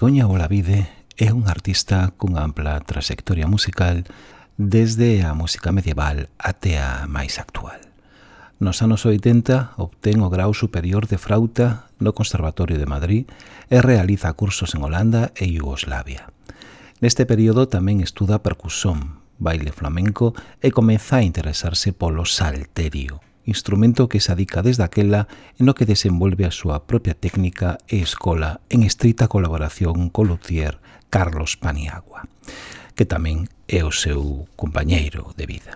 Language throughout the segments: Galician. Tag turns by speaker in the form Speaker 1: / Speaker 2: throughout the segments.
Speaker 1: Begoña Olavide é un artista cunha ampla trayectoria musical desde a música medieval até a máis actual. Nos anos 80 obtén o grau superior de frauta no Conservatorio de Madrid e realiza cursos en Holanda e Yugoslavia. Neste período tamén estuda percusión, baile flamenco e comeza a interesarse polo salterio, instrumento que se adica desde aquela en o que desenvolve a súa propia técnica e escola en estrita colaboración co luthier Carlos Paniagua, que tamén é o seu compañeiro de vida.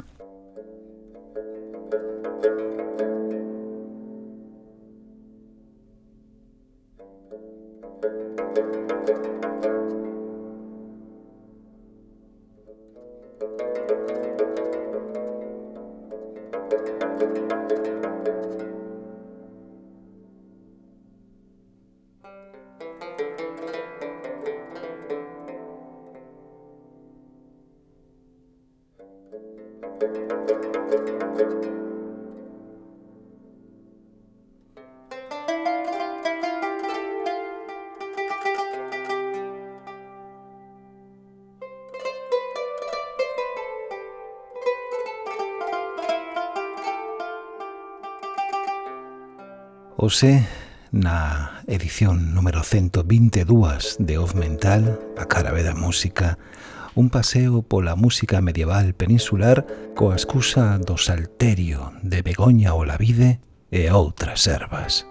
Speaker 1: Ose, na edición número 122 de Off Mental, a cara da música, un paseo pola música medieval peninsular coa excusa do salterio de Begoña Olavide e outras ervas.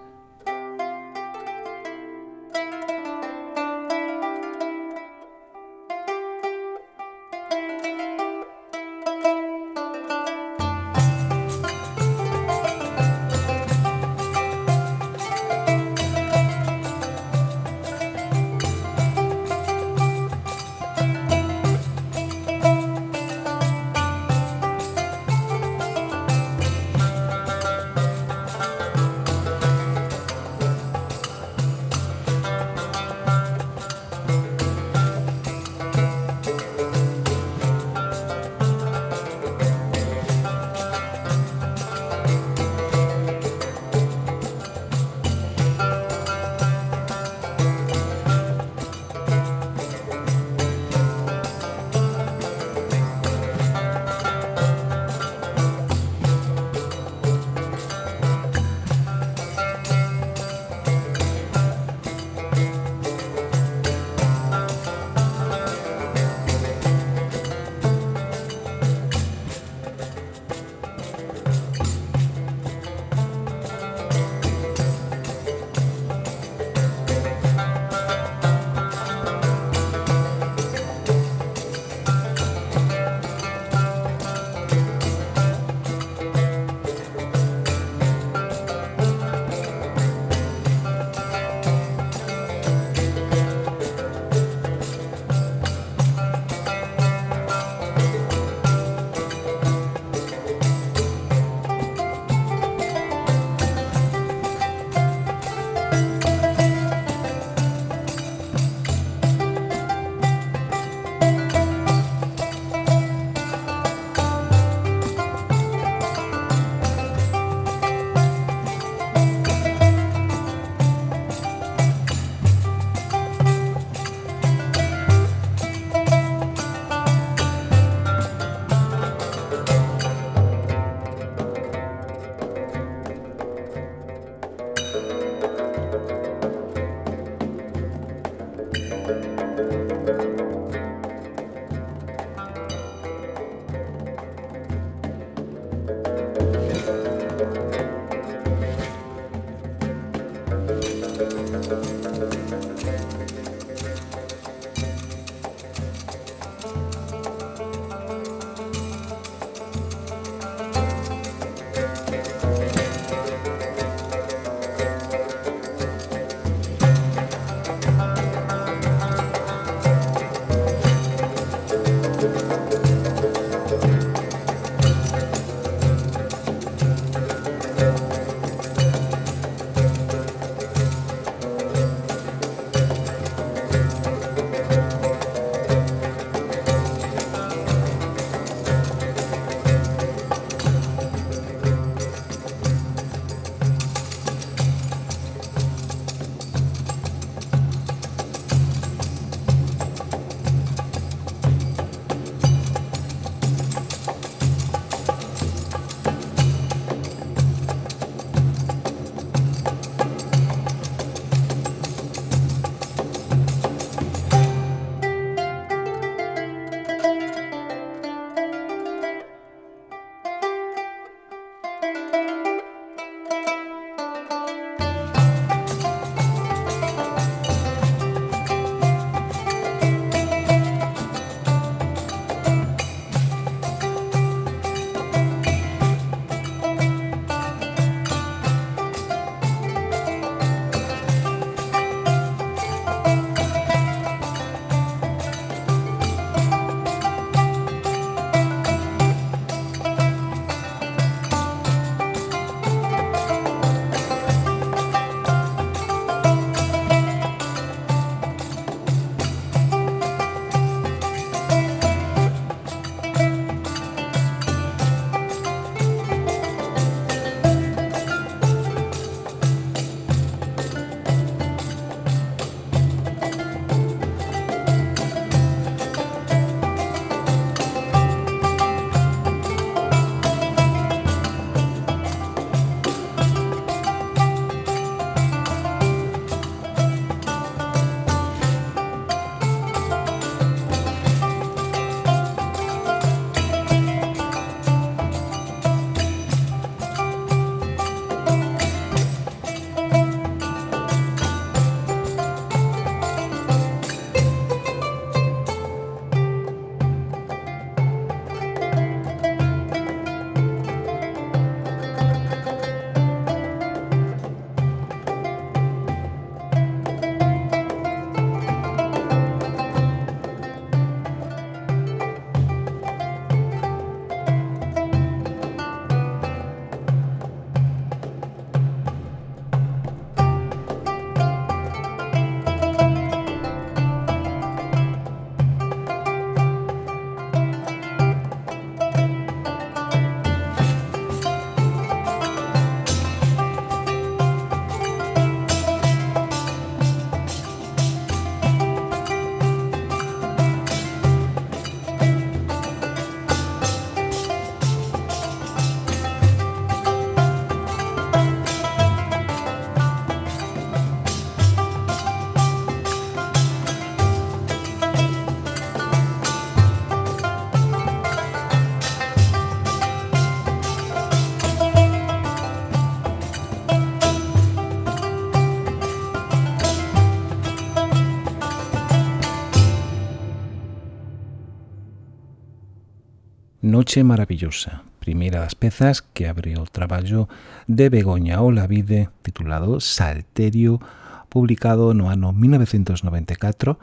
Speaker 1: Noche Maravillosa, primeira das pezas que abre o traballo de Begoña Olavide titulado Salterio, publicado no ano 1994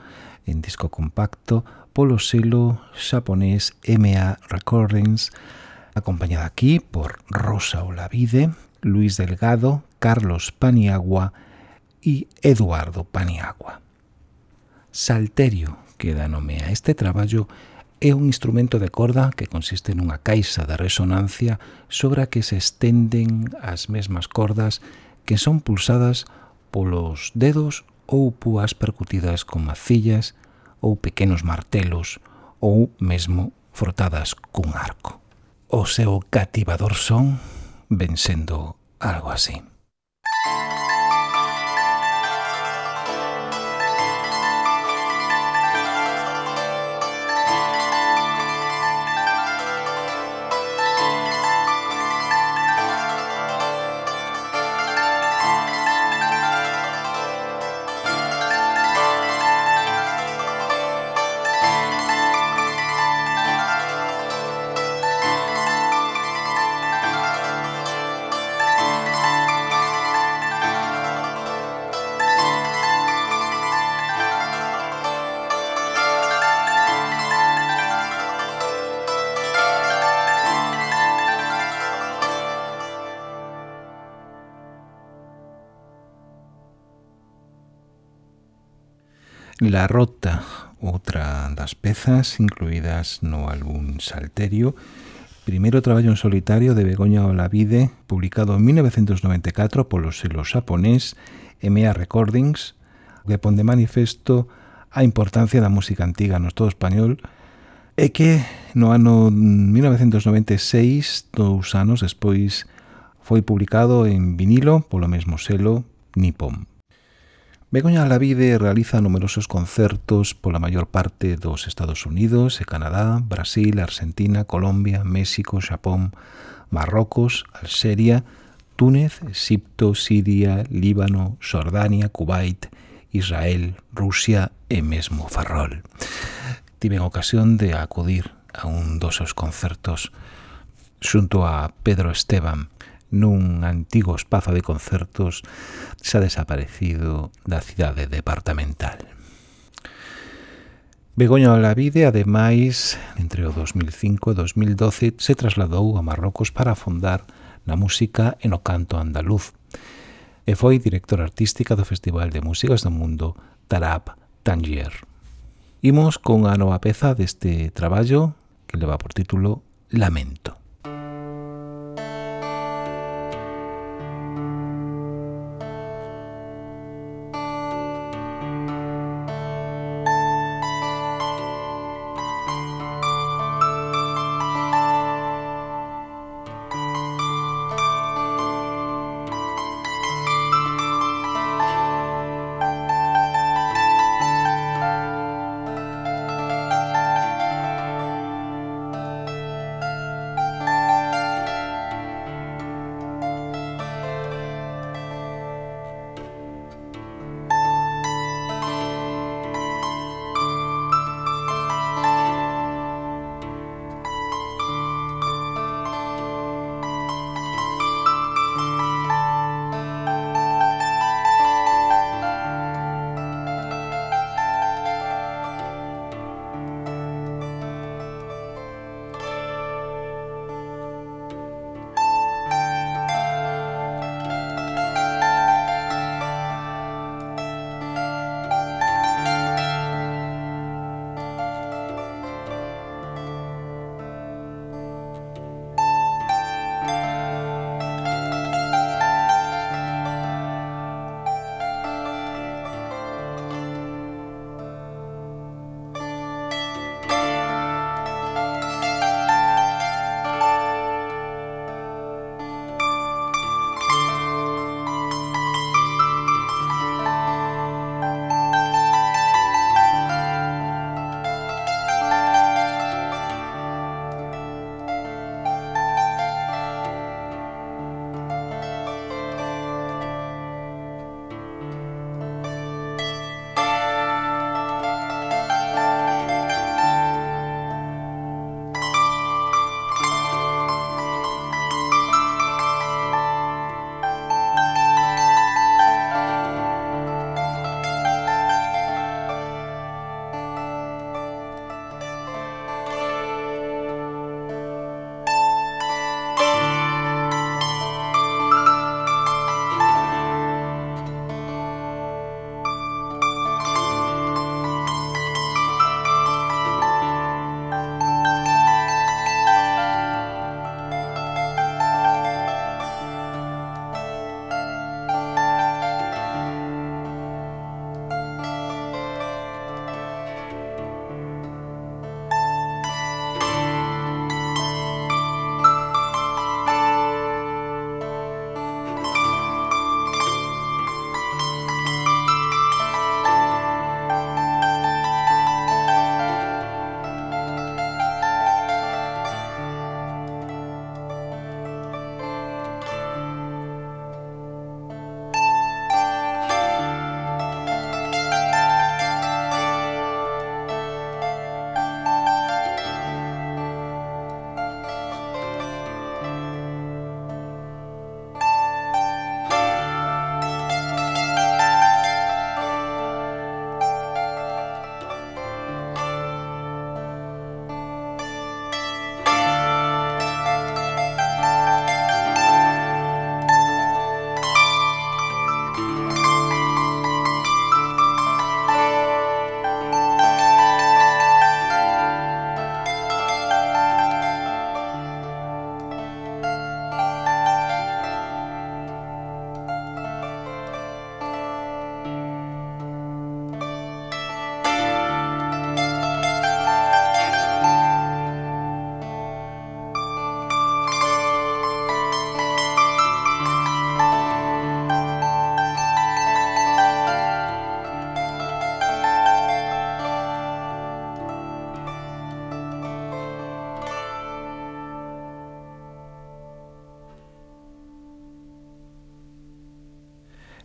Speaker 1: en disco compacto polo selo xaponés MA Recordings, acompañada aquí por Rosa Olavide, Luis Delgado, Carlos Paniagua e Eduardo Paniagua. Salterio, que dá nome a este traballo, É un instrumento de corda que consiste nunha caixa de resonancia sobre a que se estenden as mesmas cordas que son pulsadas polos dedos ou púas percutidas con macillas ou pequenos martelos ou mesmo frotadas cun arco. O seu cativador son ven sendo algo así. pezas incluídas no álbum Salterio. Primeiro traballo en solitario de Begoña Olavide, publicado en 1994 polo selo xaponés MA Recordings, que pon de manifesto a importancia da música antiga no Estado español e que no ano 1996, dous anos despois, foi publicado en vinilo polo mesmo selo Nippon. Begoña Alavide realiza numerosos concertos pola maior parte dos Estados Unidos e Canadá, Brasil, Argentina, Colombia, México, Xapón, Marrocos, Alxeria, Túnez, Egipto, Siria, Líbano, Xordania, Kuwait, Israel, Rusia e mesmo Farrol. Tiven ocasión de acudir a un dos seus concertos xunto a Pedro Esteban, nun antigo espazo de concertos xa desaparecido da cidade departamental. Begoña Olavide, ademais, entre o 2005 e 2012, se trasladou a Marrocos para afondar na música e no canto andaluz e foi directora artística do Festival de Músicas do Mundo Tarab Tangier. Imos con a nova peza deste traballo que leva por título Lamento.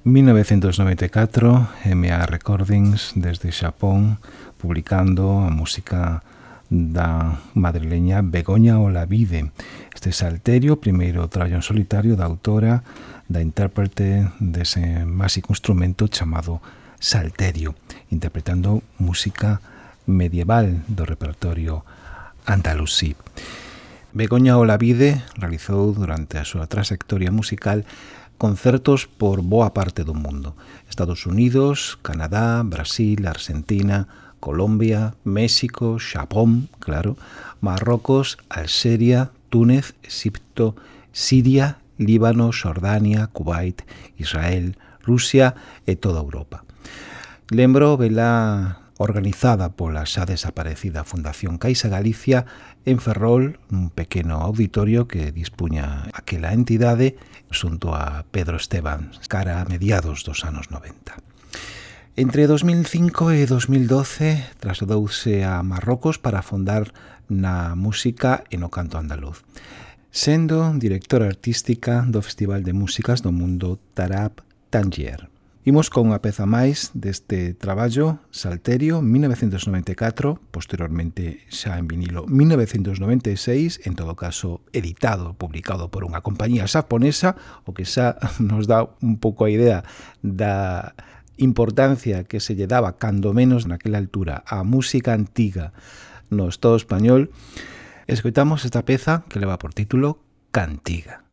Speaker 1: 1994, MA Recordings, desde Xapón, publicando a música da madrileña Begoña Olavide. Este salterio, primeiro traballo en solitario da autora, da intérprete dese máxico instrumento chamado salterio, interpretando música medieval do repertorio andalusí. Begoña Olavide realizou durante a súa trayectoria musical concertos por boa parte do mundo. Estados Unidos, Canadá, Brasil, Argentina, Colombia, México, Xapón, claro, Marrocos, Alxeria, Túnez, Egipto, Siria, Líbano, Xordania, Kuwait, Israel, Rusia e toda Europa. Lembro, vela organizada pola xa desaparecida Fundación Caixa Galicia en Ferrol, un pequeno auditorio que dispuña aquela entidade xunto a Pedro Esteban cara a mediados dos anos 90. Entre 2005 e 2012 trasladouse a Marrocos para afondar na música e no canto andaluz. Sendo directora artística do Festival de Músicas do Mundo Tarab Tangier. Imos con unha peza máis deste traballo Salterio 1994, posteriormente xa en vinilo 1996, en todo caso editado, publicado por unha compañía xaponesa, o que xa nos dá un pouco a idea da importancia que se lle daba cando menos naquela altura á música antiga no Estado español. Escoitamos esta peza que leva por título Cantiga.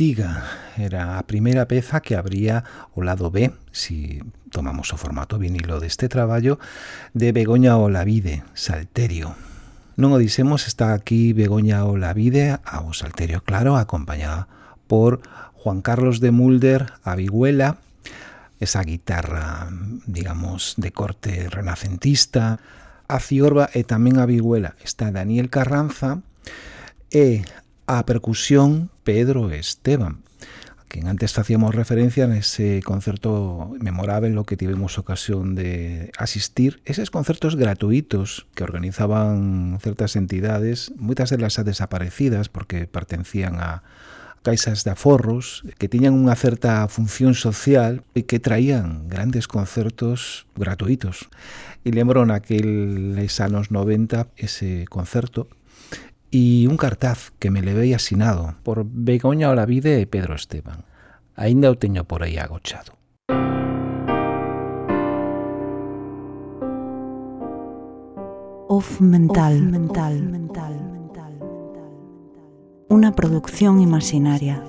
Speaker 1: Ortiga era a primeira peza que abría o lado B, si tomamos o formato vinilo deste traballo, de Begoña Olavide, Salterio. Non o dixemos, está aquí Begoña Olavide, ao Salterio Claro, acompañada por Juan Carlos de Mulder, a Viguela, esa guitarra, digamos, de corte renacentista, a Ciorba e tamén a Viguela está Daniel Carranza, e a percusión Pedro Esteban quen antes facíamos referencia nese concerto memorável lo que tivemos ocasión de asistir, eses concertos gratuitos que organizaban certas entidades, moitas delas desaparecidas porque pertencían a caixas de aforros que tiñan unha certa función social e que traían grandes concertos gratuitos. E lembro naqueles anos 90 ese concerto e un cartaz que me levei asinado por Begoña Olavide e Pedro Esteban. Aínda o teño por aí agochado.
Speaker 2: Off mental, Off mental, Off mental. Una producción imaginaria.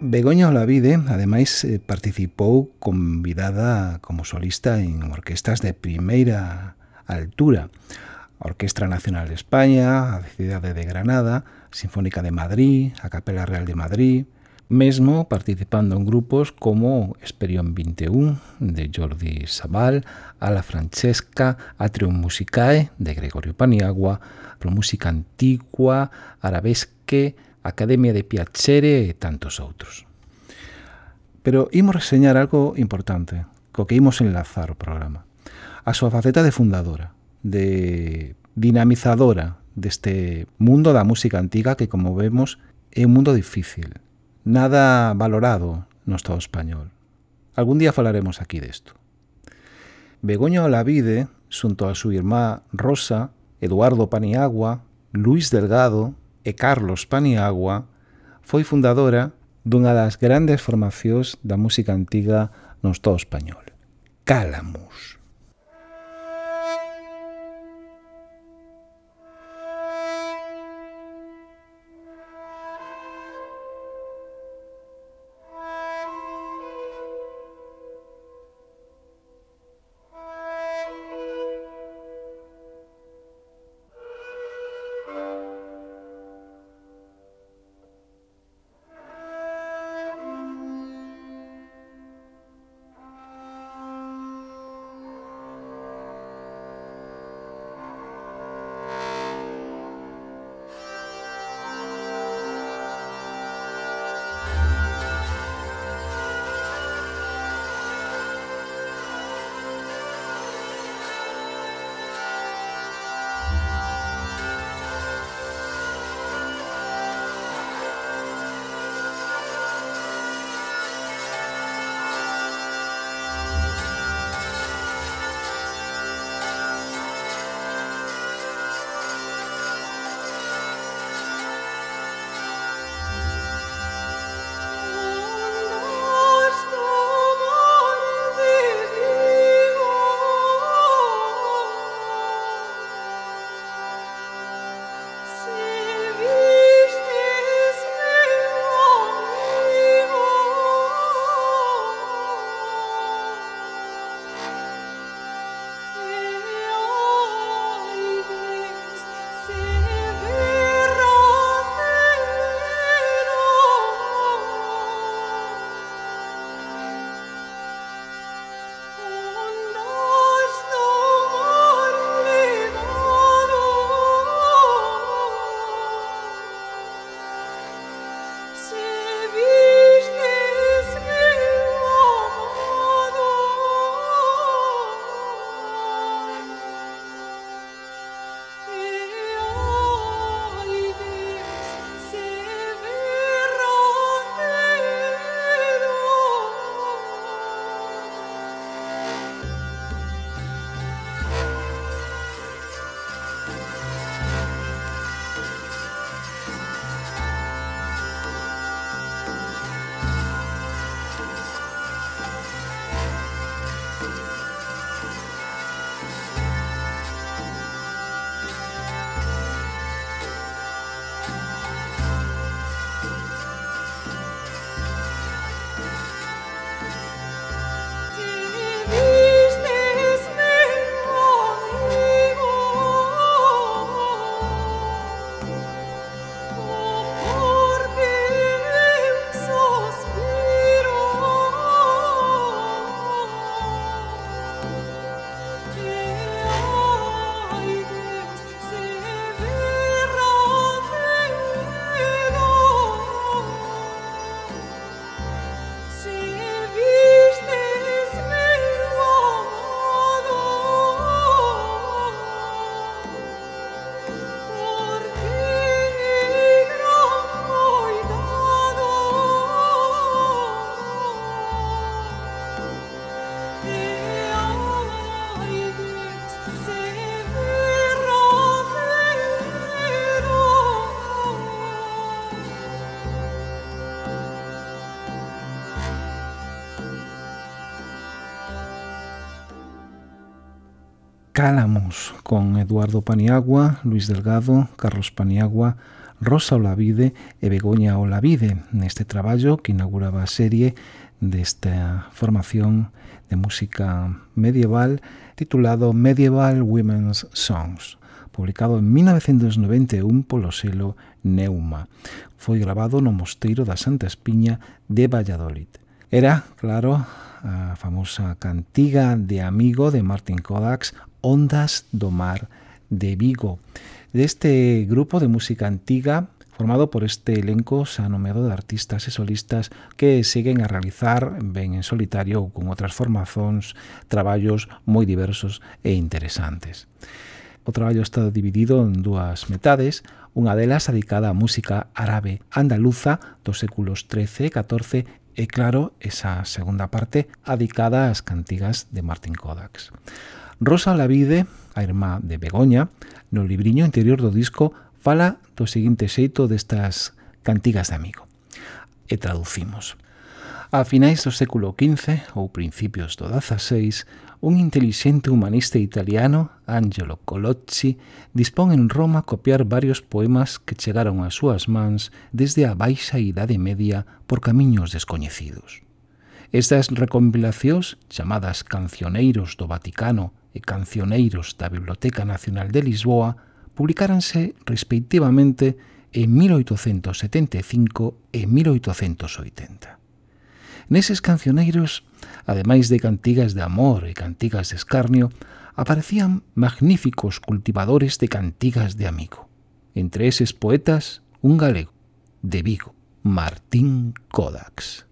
Speaker 1: Begoña Olavide, ademais, eh, participou convidada como solista en orquestas de primeira altura. A Orquestra Nacional de España, a Cidade de Granada, Sinfónica de Madrid, a Capela Real de Madrid, mesmo participando en grupos como Esperión 21 de Jordi Sabal, a la Francesca, Atrium Musicae de Gregorio Paniagua, Pro Música Antigua, Arabesque, Academia de Piacere e tantos outros. Pero imos reseñar algo importante, co que imos enlazar o programa. A súa faceta de fundadora, de dinamizadora deste mundo da música antiga que, como vemos, é un mundo difícil, nada valorado no Estado español. Algún día falaremos aquí desto. Begoña Olavide, xunto a súa irmá Rosa, Eduardo Paniagua, Luis Delgado, e Carlos Paniagua foi fundadora dunha das grandes formacións da música antiga no Estado español, Calamus. Cálamos, con Eduardo Paniagua, Luis Delgado, Carlos Paniagua, Rosa Olavide e Begoña Olavide, neste traballo que inauguraba a serie desta formación de música medieval titulado Medieval Women's Songs, publicado en 1991 polo selo Neuma. Foi grabado no Mosteiro da Santa Espiña de Valladolid. Era, claro, a famosa cantiga de Amigo de Martin Kodaks Ondas do Mar de Vigo. Deste grupo de música antiga formado por este elenco xa nomeado de artistas e solistas que seguen a realizar, ben en solitario ou con outras formazóns, traballos moi diversos e interesantes. O traballo está dividido en dúas metades, unha delas dedicada á música árabe andaluza dos séculos XIII e XIV e, claro, esa segunda parte dedicada ás cantigas de Martin Kodaks. Rosa Lavide, a irmá de Begoña, no libriño interior do disco fala do seguinte xeito destas cantigas de amigo. E traducimos. A finais do século XV ou principios do XVI, un intelixente humanista italiano, Angelo Colocci, dispón en Roma copiar varios poemas que chegaron ás súas mans desde a baixa idade media por camiños descoñecidos. Estas recompilacións, chamadas Cancioneiros do Vaticano e Cancioneiros da Biblioteca Nacional de Lisboa publicáranse respectivamente en 1875 e 1880. Neses cancioneiros, ademais de cantigas de amor e cantigas de escarnio, aparecían magníficos cultivadores de cantigas de amigo. Entre eses poetas, un galego, de Vigo, Martín Kodaks.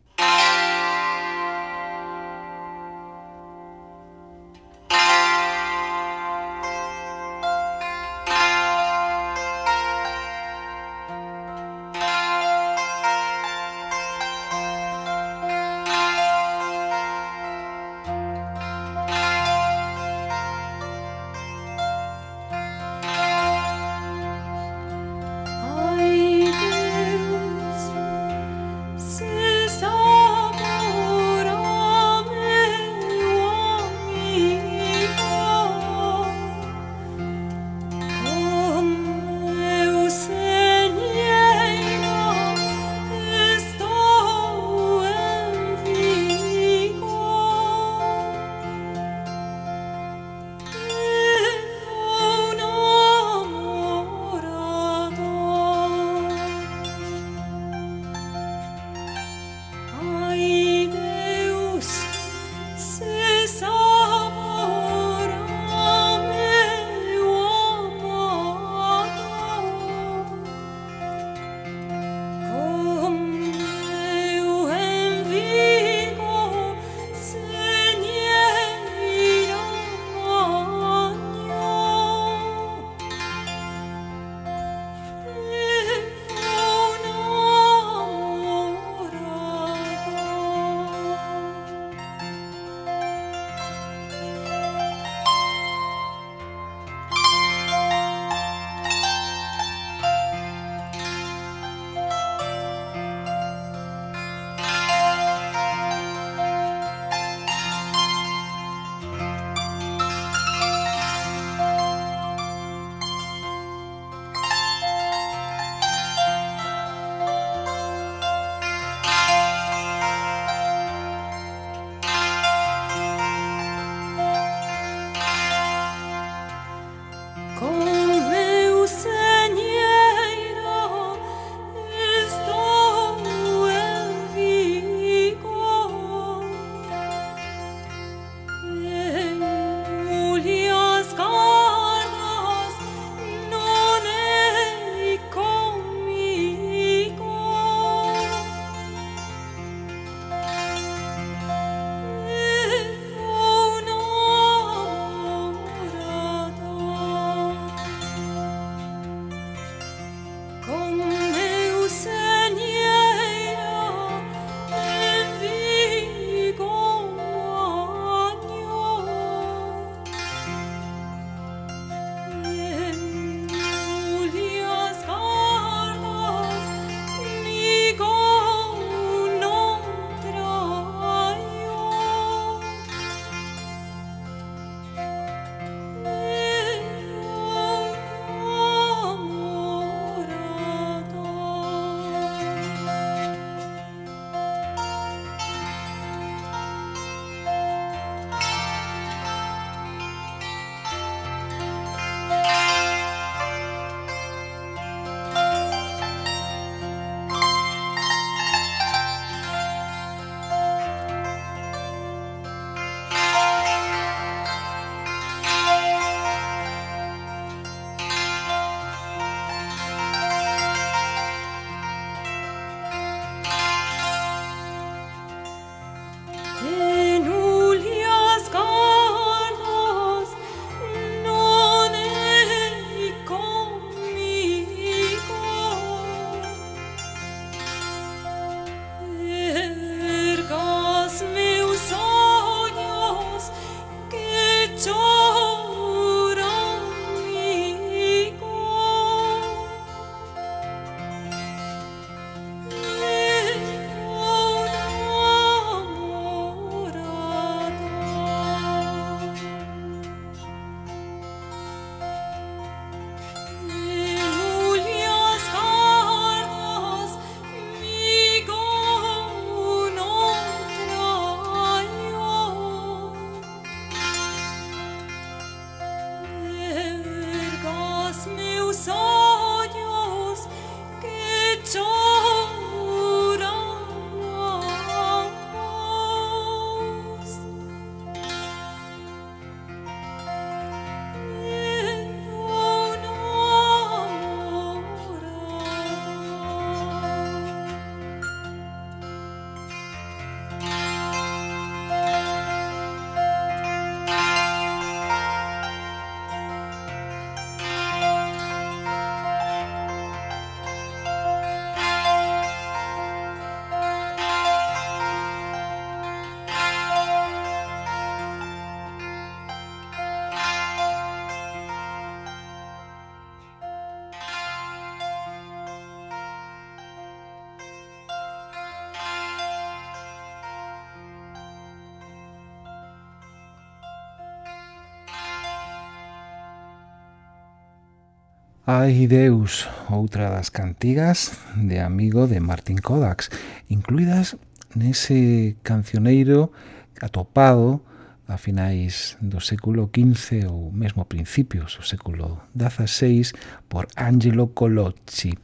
Speaker 3: Ai Deus,
Speaker 1: outra das cantigas de amigo de Martin Kodax, incluídas nese cancioneiro atopado a finais do século XV ou mesmo principios do século XVI por Angelo Colocci.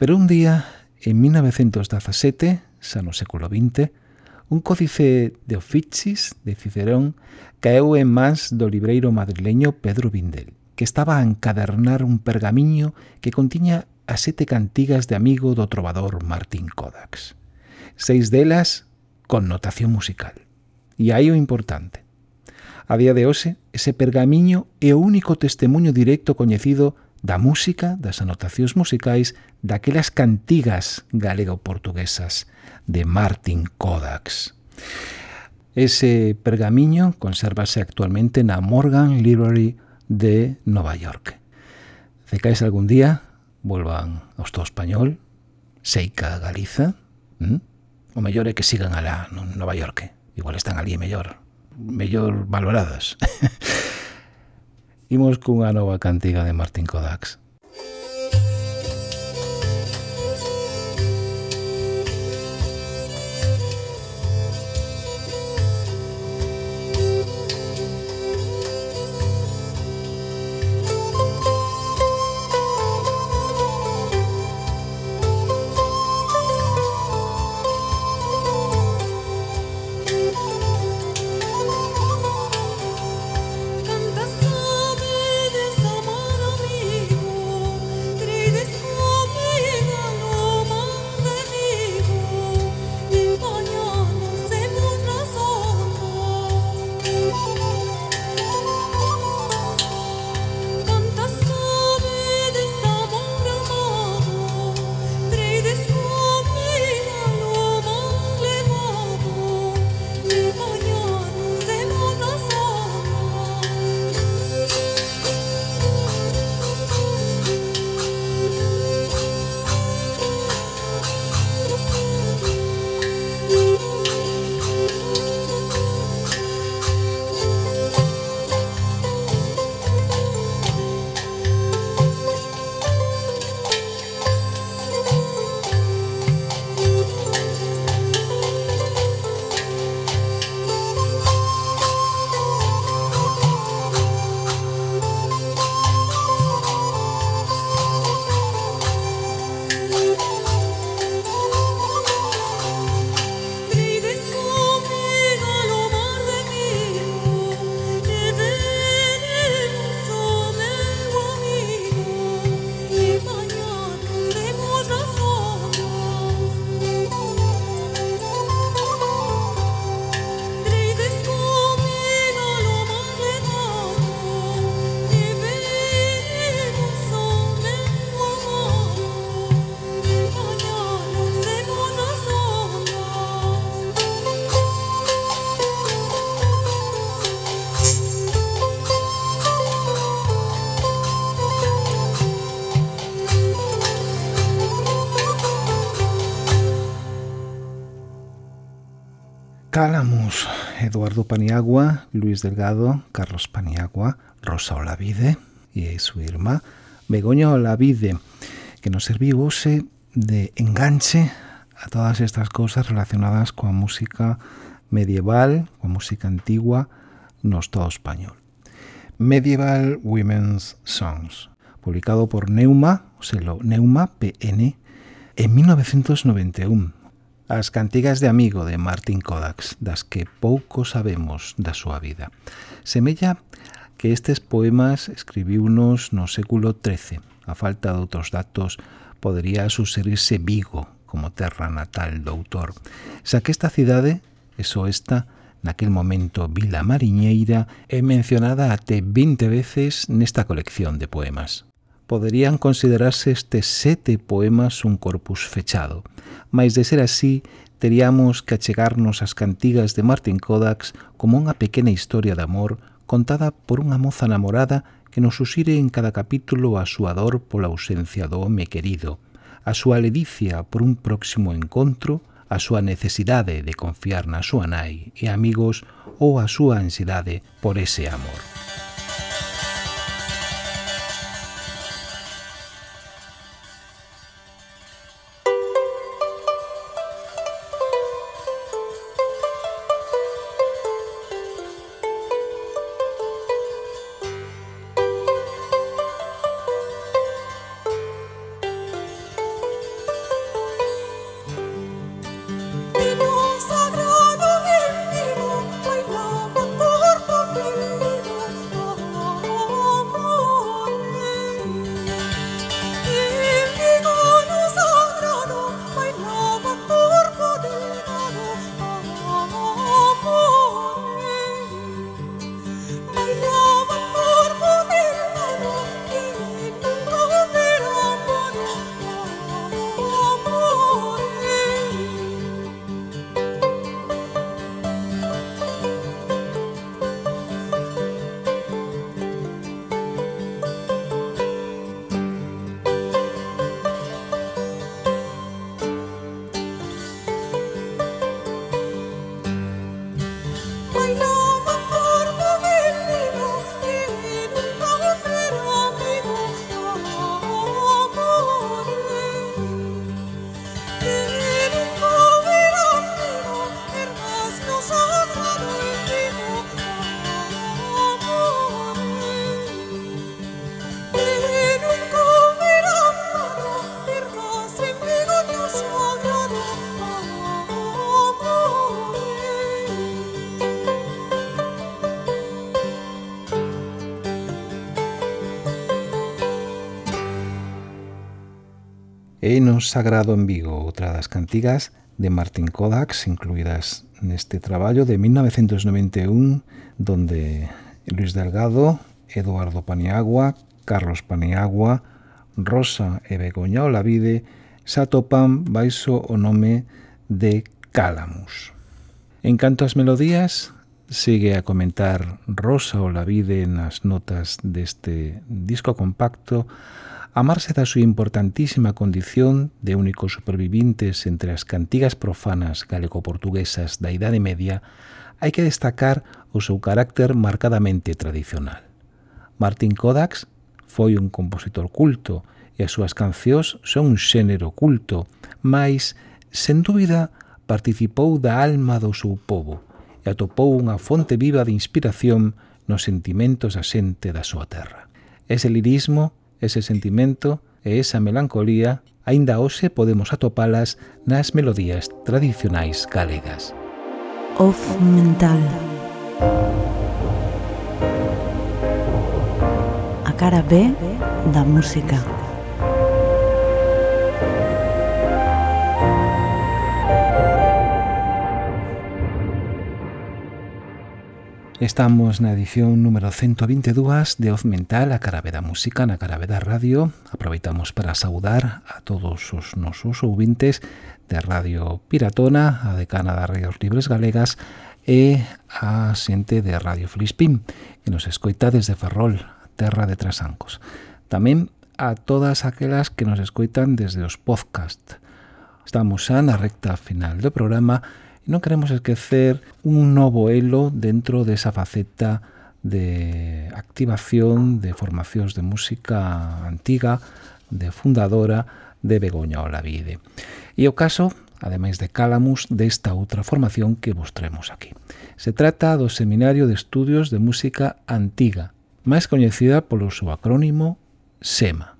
Speaker 1: Pero un día, en 1917, xa no século XX, un códice de oficis de Cicerón caeu en mans do libreiro madrileño Pedro Vindel que estaba a encadernar un pergamiño que contiña as sete cantigas de amigo do trovador Martín Kodax. Seis delas con notación musical. E aí o importante. A día de hoxe, ese pergamiño é o único testemunho directo coñecido da música, das anotacións musicais, daquelas cantigas galego-portuguesas de Martin Kodax. Ese pergamiño consérvase actualmente na Morgan Library de Nova York. Se caes algún día, volvan ao Estado Español, Seica Galiza, ¿m? o mellor é que sigan a la Nova York. Igual están ali mellor, mellor valoradas. Imos cunha nova cantiga de Martín Kodaks. Eduardo Paniagua, Luis Delgado, Carlos Paniagua, Rosa Olavide e súa irmá Begoña Olavide, que nos serviu hoxe de enganche a todas estas cousas relacionadas coa música medieval, coa música antigua no Estado español. Medieval Women's Songs, publicado por Neuma, o selo Neuma PN, en 1991, As cantigas de amigo de Martin Kodax, das que pouco sabemos da súa vida. Semella que estes poemas escribiunos no século XIII. A falta de outros datos, podería suserirse Vigo como terra natal do autor, xa que esta cidade, eso esta, naquel momento Vila Mariñeira, é mencionada até 20 veces nesta colección de poemas poderían considerarse estes sete poemas un corpus fechado. Mais de ser así, teríamos que achegarnos ás cantigas de Martin Kodax como unha pequena historia de amor contada por unha moza namorada que nos usire en cada capítulo a súa dor pola ausencia do home querido, a súa ledicia por un próximo encontro, a súa necesidade de confiar na súa nai e amigos ou a súa ansiedade por ese amor.
Speaker 4: Sagrado en Vigo, outra das cantigas de Martin Kodax incluídas neste traballo de 1991 donde Luis Delgado, Eduardo Paniagua, Carlos Paniagua, Rosa e Begoña Olavide se atopan baixo o nome de Cálamus. En canto ás melodías, sigue a comentar Rosa Olavide nas notas deste disco compacto A da súa importantísima condición de únicos supervivintes entre as cantigas profanas galego-portuguesas da Idade Media, hai que destacar o seu carácter marcadamente tradicional. Martín Kodax foi un compositor culto e as súas cancións son un xénero culto, mas, sen dúbida, participou da alma do seu povo e atopou unha fonte viva de inspiración nos sentimentos da xente da súa terra. Ese lirismo Ese sentimento e esa melancolía aínda hoxe podemos atopalas nas melodías tradicionais galegas.
Speaker 2: Off mental. A cara B da música.
Speaker 4: Estamos na edición número 122 de Oz Mental a Carabeda Música na Carabeda Radio. Aproveitamos para saudar a todos os nosos ouvintes de Radio Piratona, a decana das Radios Libres Galegas e a xente de Radio Flispim, que nos escoita desde Ferrol, terra de Trasancos. Tamén a todas aquelas que nos escoitan desde os podcast. Estamos xa na recta final do programa non queremos esquecer un novo elo dentro desa faceta de activación de formacións de música antiga, de fundadora de Begoña Olavide. E o caso, ademais de Calamus, desta outra formación que vos traemos aquí. Se trata do Seminario de Estudios de Música Antiga, máis coñecida polo seu acrónimo SEMA.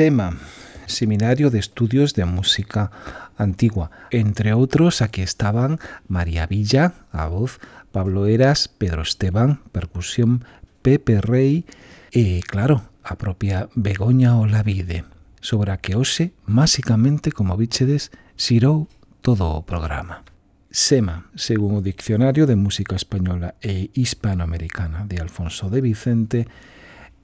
Speaker 1: SEMA, Seminario de Estudios de Música Antigua. Entre otros, aquí estaban María Villa, a voz, Pablo Eras, Pedro Esteban, percusión, Pepe Rey e, claro, a propia Begoña Olavide, sobre a que hoxe, básicamente, como bichedes, xirou todo o programa. SEMA, según o Diccionario de Música Española e Hispanoamericana de Alfonso de Vicente,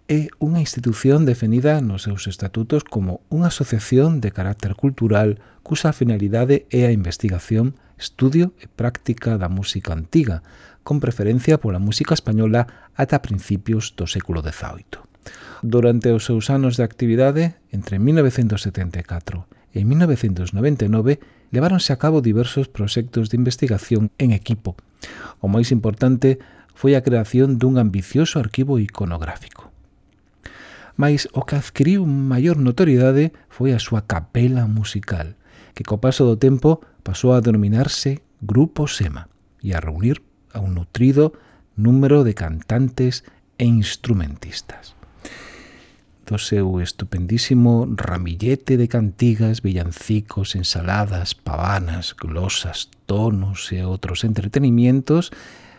Speaker 1: é unha institución definida nos seus estatutos como unha asociación de carácter cultural cusa finalidade é a investigación, estudio e práctica da música antiga, con preferencia pola música española ata principios do século XVIII. Durante os seus anos de actividade, entre 1974 e 1999, leváronse a cabo diversos proxectos de investigación en equipo. O máis importante foi a creación dun ambicioso arquivo iconográfico mais o que adquiriu maior notoriedade foi a súa capela musical, que co paso do tempo pasou a denominarse Grupo Sema e a reunir a un nutrido número de cantantes e instrumentistas. Do seu estupendísimo ramillete de cantigas, villancicos, ensaladas, pavanas, glosas, tonos e outros entretenimientos,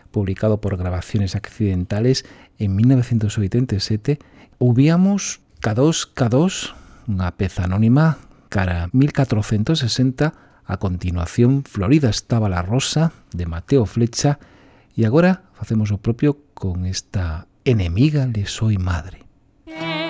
Speaker 1: publicado por Grabaciones Accidentales en 1987, Ouvíamos K2, K2, unha peza anónima, cara 1460, a continuación Florida estaba la rosa, de Mateo Flecha, e agora facemos o propio con esta enemiga le soy madre.
Speaker 4: Yeah.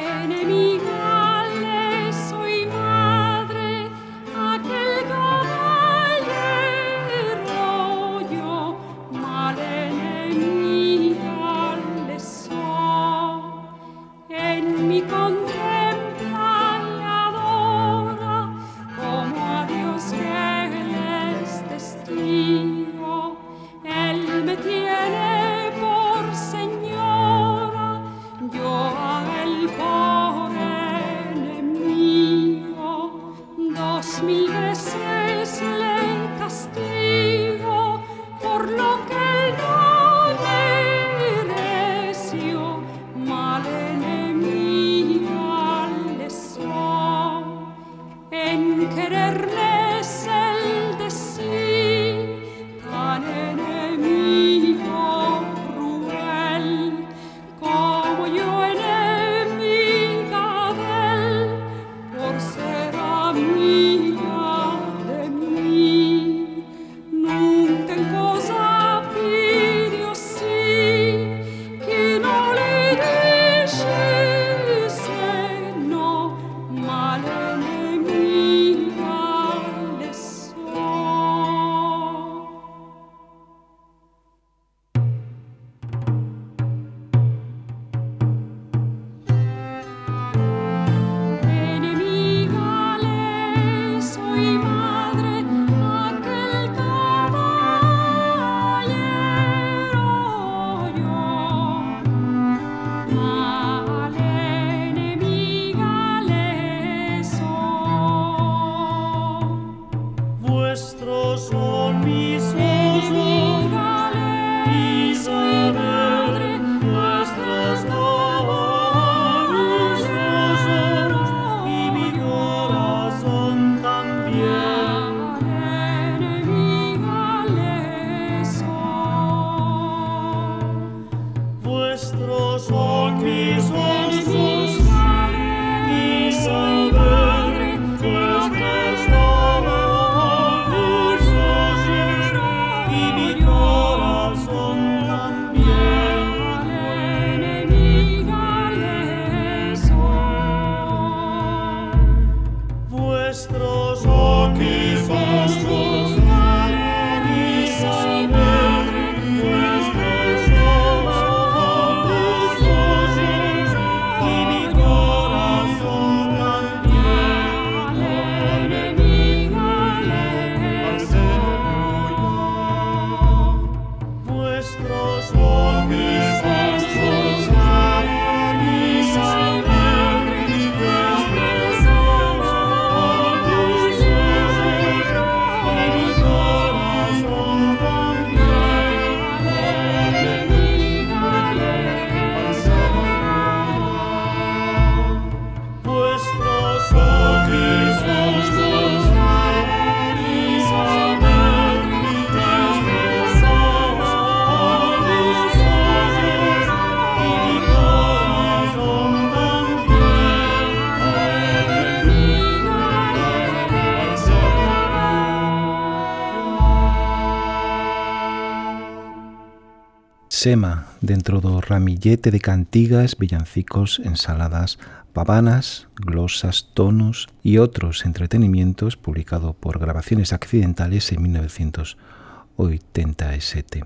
Speaker 1: sema dentro do ramillete de cantigas, villancicos, ensaladas, pavanas, glosas, tonos y outros entretenimientos publicado por Grabaciones Accidentales en 1987.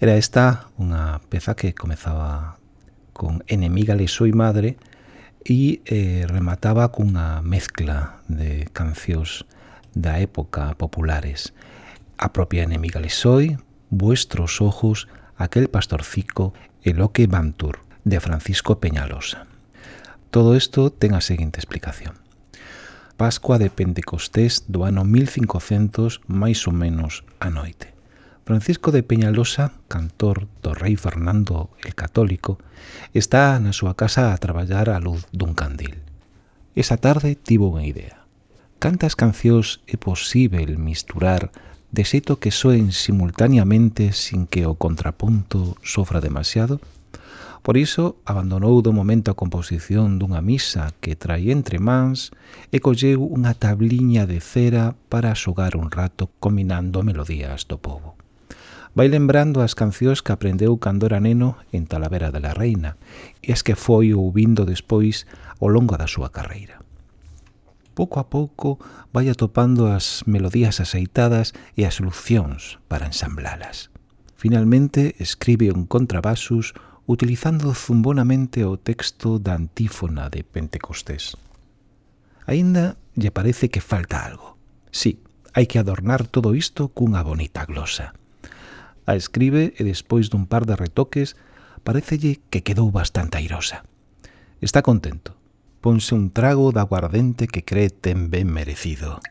Speaker 1: Era esta unha peza que comezaba con Enemiga le soy madre e eh, remataba cunha mezcla de cancións da época populares. A propia Enemiga le soy, Vuestros ojos, aquel pastorcico Eloque Bantur, de Francisco Peñalosa. Todo isto ten a seguinte explicación. Pascua de Pentecostés do ano 1500 máis ou menos a noite. Francisco de Peñalosa, cantor do rei Fernando el Católico, está na súa casa a traballar á luz dun candil. Esa tarde tivo unha idea. Cantas cancións é posible misturar de xeito que soen simultaneamente sin que o contrapunto sofra demasiado? Por iso, abandonou do momento a composición dunha misa que trai entre mans e colleu unha tabliña de cera para xogar un rato combinando melodías do povo. Vai lembrando as cancións que aprendeu cando era neno en Talavera de la Reina e as que foi ouvindo despois ao longo da súa carreira pouco a pouco vai atopando as melodías aceitadas e as solucións para ensamblalas. Finalmente escribe un contrabasus utilizando zumbonamente o texto da antífona de Pentecostés. Aínda lle parece que falta algo. Sí, hai que adornar todo isto cunha bonita glosa. A escribe e despois dun par de retoques parecelle que quedou bastante airosa. Está contento, ponse un trago da aguardente que cree ten ben merecido.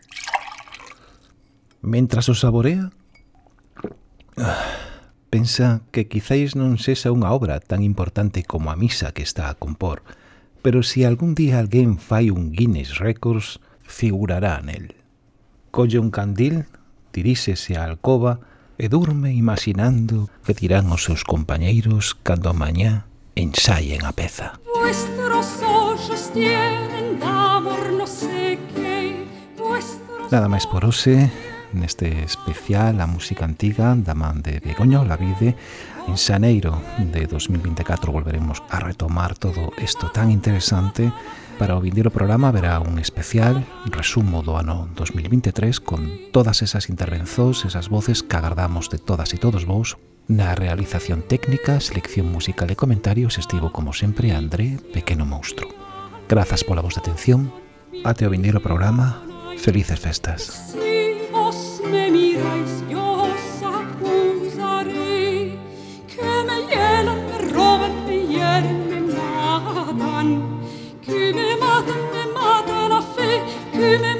Speaker 1: Mentras o saborea, pensa que quizáis non sexa unha obra tan importante como a misa que está a compor, pero se si algún día alguén fai un Guinness Records, figurará nel. Colle un candil, diríxese á alcoba e durme imaginando que dirán os seus compañeiros cando mañá ensaien a peza. Vuestro sol Nada máis por hoxe neste especial a música antiga da man de Begoño Olavide en Xaneiro de 2024 volveremos a retomar todo isto tan interesante Para o vindeiro programa verá un especial resumo do ano 2023 con todas esas intervenzóns, esas voces que agardamos de todas e todos vós. Na realización técnica, selección musical e comentarios estivo como sempre André Pequeno Monstro. Grazas pola vosa atención. Ate o vindeiro programa. Felices festas.
Speaker 4: Si vos me miráis, yo os acusaré que me hielan, me roban, me hieren, me matan, que me matan, me matan a fe, que me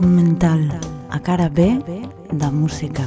Speaker 2: Mental, a cara B da música.